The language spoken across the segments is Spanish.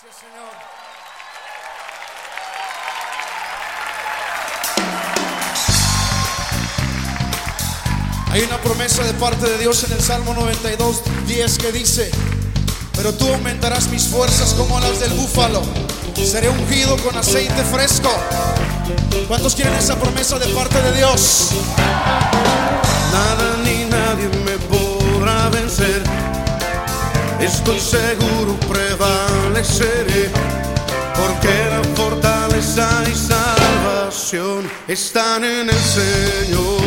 Señor. Hay una promesa de parte de Dios en el Salmo 92, 10 que dice, pero tú aumentarás mis fuerzas como las del búfalo, seré ungido con aceite fresco. ¿Cuántos quieren esa promesa de parte de Dios? Nada ni nadie me podrá vencer. Estoy seguro prevaleceré, porque la fortaleza y salvación están en el Señor.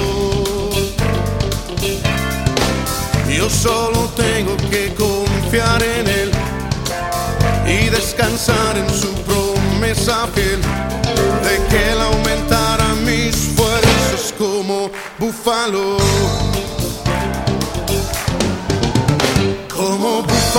Yo solo tengo que confiar en Él y descansar en su promesa fiel de que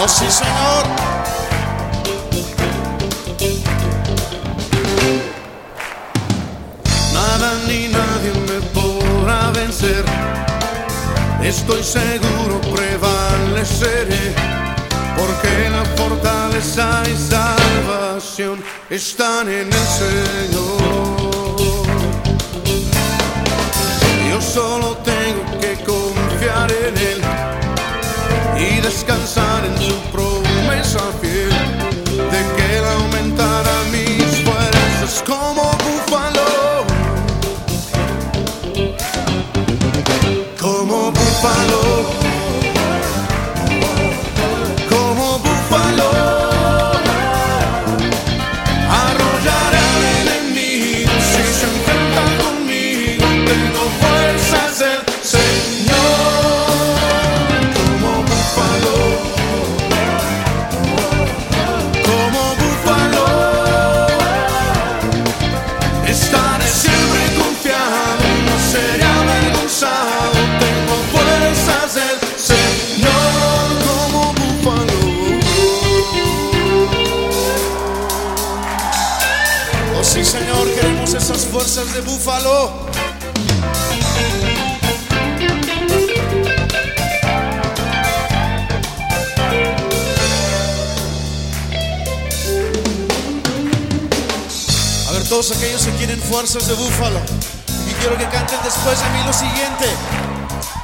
Oh sí, Señor. Nada ni nadie me podrá vencer. Estoy seguro prevaleceré, porque la fortaleza y salvación están en el Señor. Yo solo tengo Estaré siempre confiado, no seré avergonzado. Tengo fuerzas del Señor como búfalo. Oh sí, Señor, queremos esas fuerzas de búfalo. Todos aquellos que quieren fuerzas de búfalo. Y quiero que canten después de mí lo siguiente.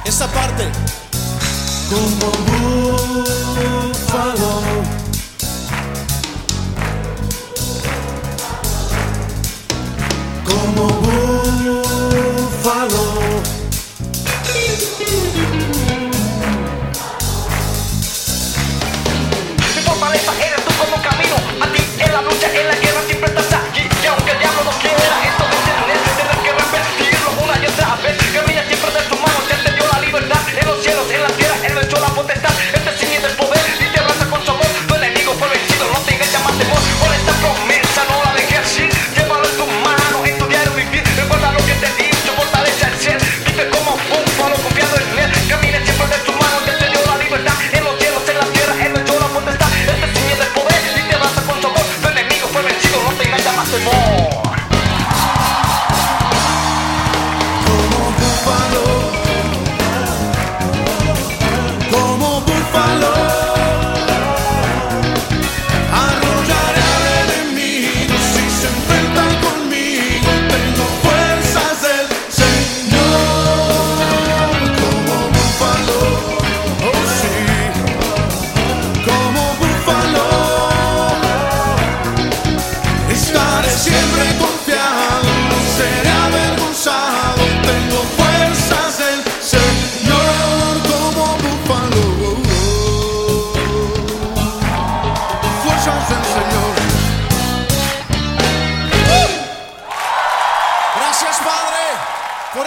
Esta parte. Como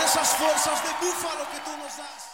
esas fuerzas de búfalo que tú nos das.